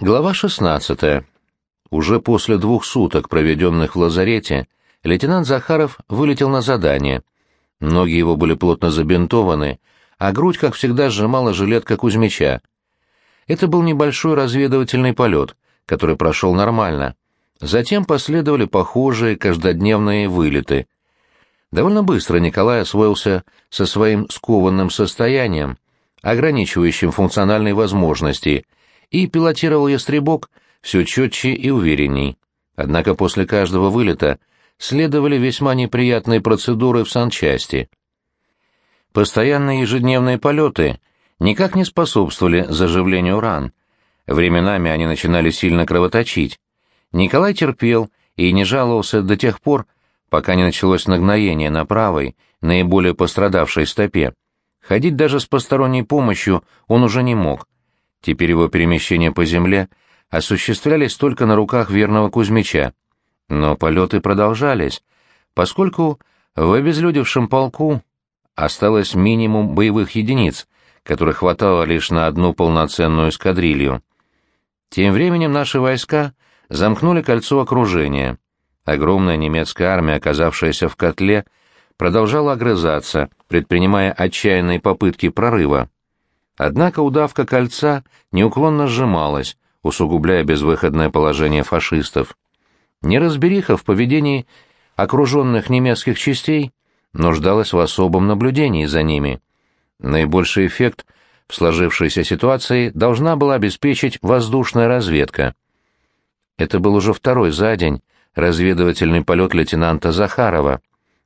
Глава 16. Уже после двух суток, проведенных в лазарете, лейтенант Захаров вылетел на задание. Ноги его были плотно забинтованы, а грудь, как всегда, сжимала жилетка Кузьмича. Это был небольшой разведывательный полет, который прошел нормально. Затем последовали похожие каждодневные вылеты. Довольно быстро Николай освоился со своим скованным состоянием, ограничивающим функциональные возможности — и пилотировал ястребок все четче и уверенней. Однако после каждого вылета следовали весьма неприятные процедуры в санчасти. Постоянные ежедневные полеты никак не способствовали заживлению ран. Временами они начинали сильно кровоточить. Николай терпел и не жаловался до тех пор, пока не началось нагноение на правой, наиболее пострадавшей стопе. Ходить даже с посторонней помощью он уже не мог, Теперь его перемещения по земле осуществлялись только на руках верного Кузьмича. Но полеты продолжались, поскольку в обезлюдевшем полку осталось минимум боевых единиц, которых хватало лишь на одну полноценную эскадрилью. Тем временем наши войска замкнули кольцо окружения. Огромная немецкая армия, оказавшаяся в котле, продолжала огрызаться, предпринимая отчаянные попытки прорыва. Однако удавка кольца неуклонно сжималась, усугубляя безвыходное положение фашистов. Неразбериха в поведении окруженных немецких частей нуждалась в особом наблюдении за ними. Наибольший эффект в сложившейся ситуации должна была обеспечить воздушная разведка. Это был уже второй за день разведывательный полет лейтенанта Захарова.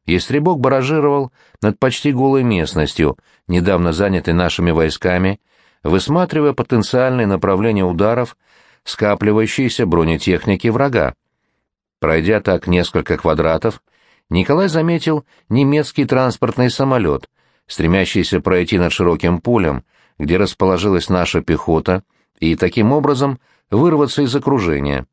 Ястребок баражировал над почти голой местностью, недавно занятой нашими войсками, высматривая потенциальные направления ударов скапливающейся бронетехники врага. Пройдя так несколько квадратов, Николай заметил немецкий транспортный самолет, стремящийся пройти над широким полем, где расположилась наша пехота, и таким образом вырваться из окружения.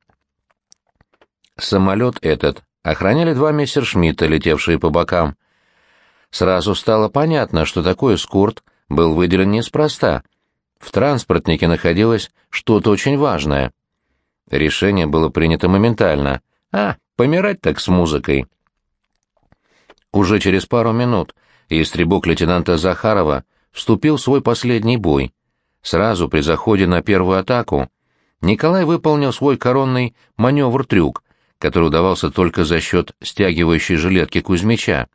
Самолет этот охраняли два мессершмитта, летевшие по бокам. Сразу стало понятно, что такой эскорт был выделен неспроста. В транспортнике находилось что-то очень важное. Решение было принято моментально. А, помирать так с музыкой. Уже через пару минут истребок лейтенанта Захарова вступил в свой последний бой. Сразу при заходе на первую атаку Николай выполнил свой коронный маневр-трюк — который удавался только за счет стягивающей жилетки Кузьмича.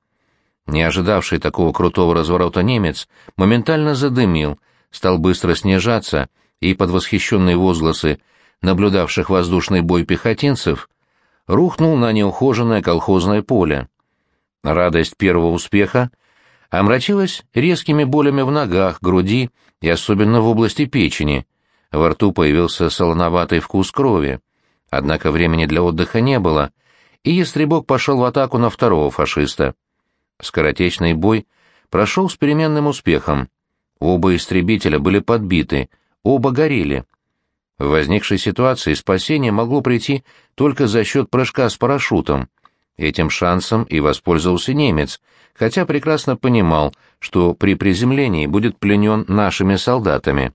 Не ожидавший такого крутого разворота немец моментально задымил, стал быстро снижаться, и под восхищенные возгласы наблюдавших воздушный бой пехотинцев рухнул на неухоженное колхозное поле. Радость первого успеха омрачилась резкими болями в ногах, груди и особенно в области печени. Во рту появился солоноватый вкус крови. Однако времени для отдыха не было, и ястребок пошел в атаку на второго фашиста. Скоротечный бой прошел с переменным успехом. Оба истребителя были подбиты, оба горели. В возникшей ситуации спасение могло прийти только за счет прыжка с парашютом. Этим шансом и воспользовался немец, хотя прекрасно понимал, что при приземлении будет пленен нашими солдатами.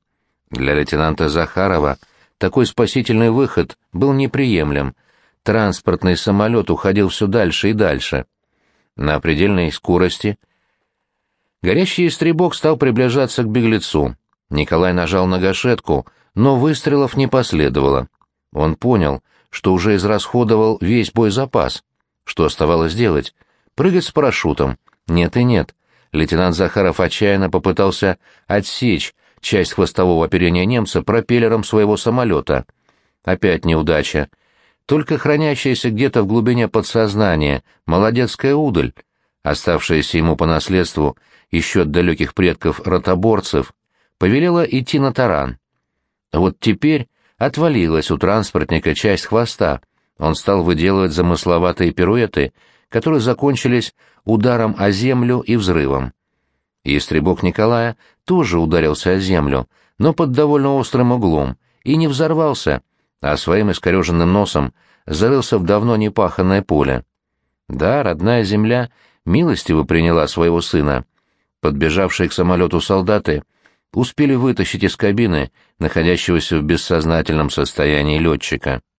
Для лейтенанта Захарова такой спасительный выход был неприемлем. Транспортный самолет уходил все дальше и дальше. На предельной скорости горящий истребок стал приближаться к беглецу. Николай нажал на гашетку, но выстрелов не последовало. Он понял, что уже израсходовал весь боезапас. Что оставалось делать? Прыгать с парашютом? Нет и нет. Лейтенант Захаров отчаянно попытался отсечь часть хвостового оперения немца пропеллером своего самолета. Опять неудача. Только хранящаяся где-то в глубине подсознания молодецкая удаль, оставшаяся ему по наследству еще от далеких предков ротоборцев, повелела идти на таран. Вот теперь отвалилась у транспортника часть хвоста. Он стал выделывать замысловатые пируэты, которые закончились ударом о землю и взрывом. Истребок Николая тоже ударился о землю, но под довольно острым углом, и не взорвался, а своим искореженным носом зарылся в давно непаханное поле. Да, родная земля милостиво приняла своего сына. Подбежавшие к самолету солдаты успели вытащить из кабины находящегося в бессознательном состоянии летчика.